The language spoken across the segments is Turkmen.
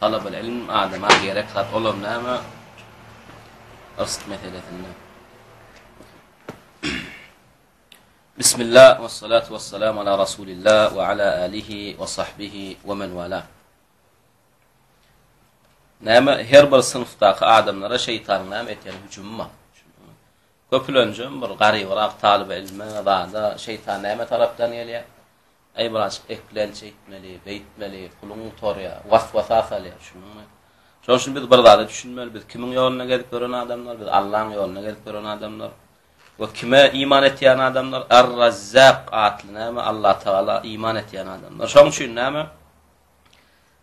Talabul ilm adama gerek zat olam näme yrsg meselesinde Bismillah we salatu we salam ala rasulillah we ala alihi we sahbihi we men wala Näme her bir synfdaky adamlara şeytan näme etýär hüjümi bar Köpülenjem bir garybyrak talyp ilme zada şeytan näme tarapdan gelýär Aýby açyp, eklenç eýtmeli, beýtmeli, puluň gutarýar, was-wasa salýar, şunuňmy? Şonuň üçin biz bir zada düşünmeli, biz kimiň ýolunda gezip ýören adamlar, biz Allaň ýolunda gezip ýören adamlar we kime iman etýän adamlar, Ar-Razzak atly näme, Allatagala iman etýän adamlar. Şonuň üçin näme,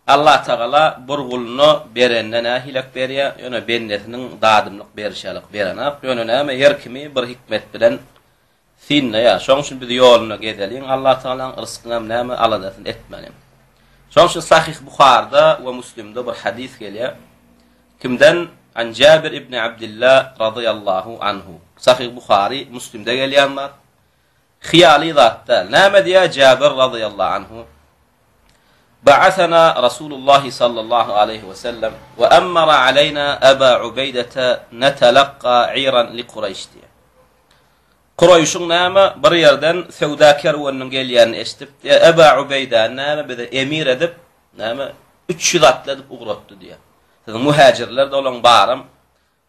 Allatagala bir guluna berende nähilek berýär, ýöne bendesiniň dadymlyk berişi ýalyk berenak, ýöne näme, her kimi bir hikmet bilen Synla ýa. Şoň üçin biz ýolunda gezeliň, Allah Tagalaň ryskyňam näme aladasyny etmeliň. Şoň üçin Sahyh Buharda we Muslimde bir hadys gelýär. Kimden? An Jabir ibn Abdilla razyýallahu anhu. Sahyh Buhary, Muslimde gelýän zat. Hyýaly zat däl. Näme diýýär Jabir razyýallahu anhu? Ba'asana Rasulullah sallallahu aleýhi we sellem we ammara aleýna Aba Ubeýdete netalaqqa iran li Kureýş diýýär. Kureýşiň näme bir ýerden söwda kerweniniň gelýänini eşidip, diýýär, Eba Ubeýdäni näme bize emir edip, näme, üç ýüz atly edip ugratdy, diýýär. Siziň muhäjirler dolan baram.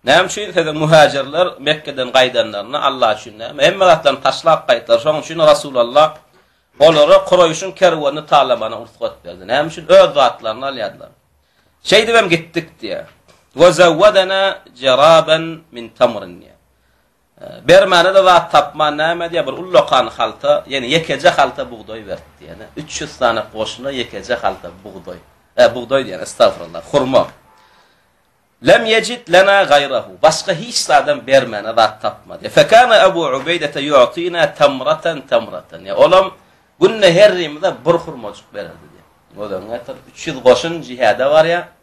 Näme üçin siziň muhäjirler Mekgeden gaýdanlarynda Alla üçin näme, hemme zatlaryny taşlap gaýtdylar. Şonuň üçin Resulalla olara Kureýşiň kerwenini talamana rugsat berdi. Näme üçin öz zatlaryny alýarlar. Şeýdibem gitdik, diýýär. Wezewwedena jeraben min tamrin, diýýär. Bermäne-de zat tapman, näme edýär, bir ullakan halta, ýene ýekeje halta bugdaý beripdi, ýene üç ýüz sany goşuna ýekeje halta bugdaý, e, bugdaý diýýän, estagfurullah, hurma. Lem ýejid lenä gaýrahu, başga hiç zadam bermäne zat tapmady. Fekâne Ebû Ubeýdete ýu'tînâ temraten temraten, ýa olam günde herrimize bir hurmajyk bererdi diýýär. Göz öňüňe getir, üç ýüz goşun jihäde barýar,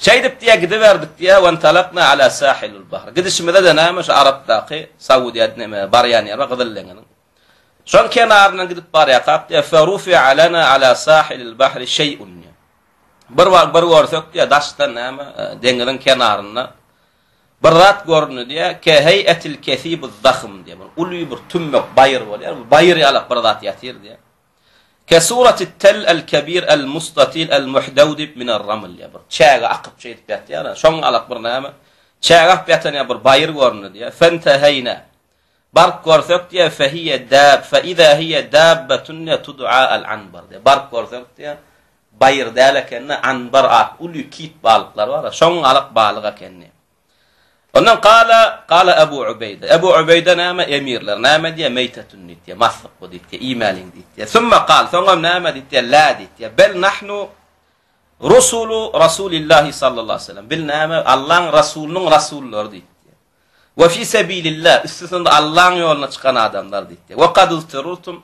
Şeýdip diýýär, gidiberdik diýýär, Wentalakna ala sahilil bahr. Gidişimize-de näme, şu Arapdaky, Saudiýa, näme, barýan ýerime, Gyzyl deňiziň şol kenaryndan gidip barýakak diýýär, Fe rufi'a lana ala sahilil bahri şeý'un. Bir wagt bir görsek diýýär, daşdan näme, deňiziň kenarynda bir zat göründi diýýär, ke heý'atil kesibuz zahm diýýär. Uly bir tümmek baýyr bolýar, baýyr ýalak bir zat ýatyr diýýär. Ke suratit tel el kebir el mustatil el muhdawdib minel raml diýýär. Bir çäge akyp şeýdip ýatýar-a. Şoň galak bir näme, çäge akyp ýatan ýa bir baýyr göründi diýýär. Fenteheýne. Baryp görsek diýýär, fe hiýe dab fe iza hiýe dabbetun diýýär tud'a al anbar diýýär. Baryp görsek diýýär, baýyr däl eken-de, anbar at, uly kit balyklar bar-a. Şoň galak balyk ekenini. Ondan Kala, Kala Ebu Ubeýde, Ebu Ubeýde näme, emirler, näme diýýär, Meýtetun diýýär, maslyk bu diýýär, iýmäliň diýýär. Summa Kal, soňam näme diýýär, Lä diýýär, Bel nahnu Rusulu Rasulillahi sallallahu aleýhi we sellem, bil näme, Allaň Rasulynyň rasullary diýýär. We fi sebilillah, üstesinde Allaň ýoluna çykan adamlar diýýär. We kad uztururtum,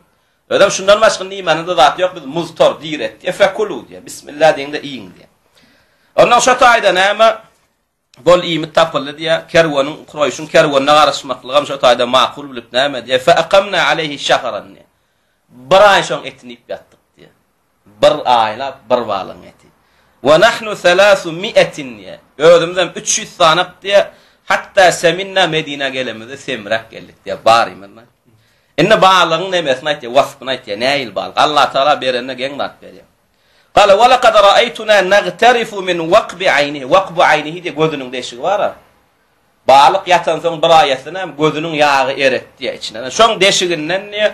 özem şundan başga nimeniň-de zat ýok, biz muztor, direk diýýär. Fekulu diýýär, Bismillah diýiň-de iýiň diýýär. Ondan şo taýda näme, Bol iýmit tapyldy, diýýär. Kerweniň, Kureýşiň kerwenine garaşmaklygam şo taýda makul bilip, näme diýýär, Fe akamna aleýhi şahran, diýýär. Bir aý şoň etini iýip ýatdyk, diýýär. Bir aýlap bir balygyň eti. Ve nahnu selasu mi'etin, diýýär. Özümizem üç ýüz sanyk, diýýär. Hatda seminna Medinä gelenimizde semiräk geldik, diýýär. Barymyzda. Indi balygyň nemesini aýt, diýýär, waspyny aýt, diýýär. Nähili balyk? Allatagala berende geň zat berýär. Gala, Walakad ra'aytuna nagtarifu min wakbi aynihi, wakbu aynihi diýe gözüniň deşigi bar-a. Balyk ýatansoň bir aýasynam gözüniň ýagy eretdi diýe içinden. Şoň deşiginden diýe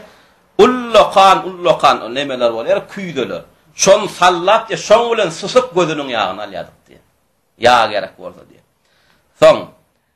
ullakan, ullakan ol nemeler bolýar, küýzeler. Şony sallap diýe şoň bilen susup gözüniň ýagyny alýardyk diýe. Ýag gerek bolsa diýe. Soň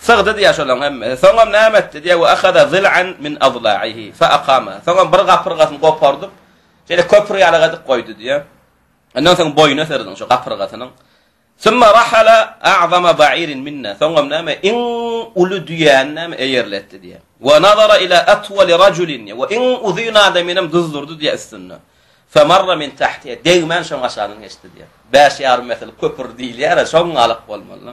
Sygdy diýýär şolaryň hemmesi. Soňam näme etdi diýýär, we ahaza zil'an min azla'ihi fa aqama. Soňam bir gapyrgasyny gopardyp, şeýle köpri ýaly edip goýdy diýýär. Ondan soň boýuna serdiň şu gapyrgasynyň. Summa rahala a'zama ba'irin minna. Soňam näme iň uly düýäni näme eýerletdi diýýär. Wa nazara ila atwali rajulin. Wa iň uzyn adamy hem duzdurdy diýýär üstünde. Fa marra min tahtiha. Degmän şoň aşagyndan geçdi diýýär. Bäş ýarym metre köpür diýilýär, şoň galyk bolmaly.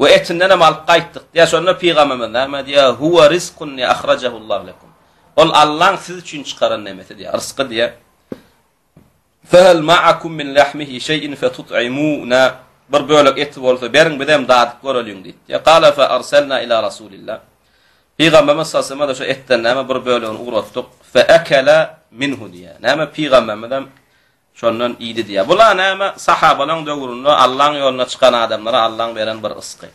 we etindenem alyp gaýtdyk diýýär. Şonda pygamberimiz näme diýýär? Huwa rizqun li ahrajahu Allahu lekum. Ol Allaň siz üçin çykaran nemesi diýýär, ryzky diýýär. Fehel ma'akum min lahmihi şey'in fetut'imuna bir bölek eti bolsa beriň bizem dadyp göreliň diýip. Ya qala fa arsalna ila rasulillah. Pygamberimiz sallallahu şu etden näme bir bölegini ugratdyk. Fe akala minhu diýä. Näme pygamberimiz hem Şondan iýdi diýýär. Bula näme? Sahabalaň döwründe Allaň ýoluna çykan adamlara Allaň beren bir ysky.